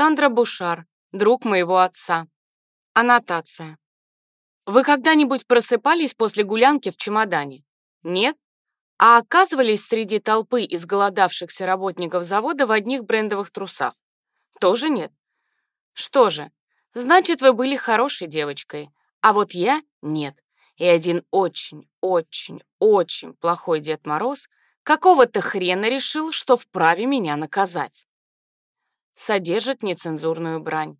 Сандра Бушар, друг моего отца. Аннотация. Вы когда-нибудь просыпались после гулянки в чемодане? Нет? А оказывались среди толпы изголодавшихся работников завода в одних брендовых трусах? Тоже нет? Что же, значит, вы были хорошей девочкой, а вот я — нет. И один очень, очень, очень плохой Дед Мороз какого-то хрена решил, что вправе меня наказать. Содержит нецензурную брань.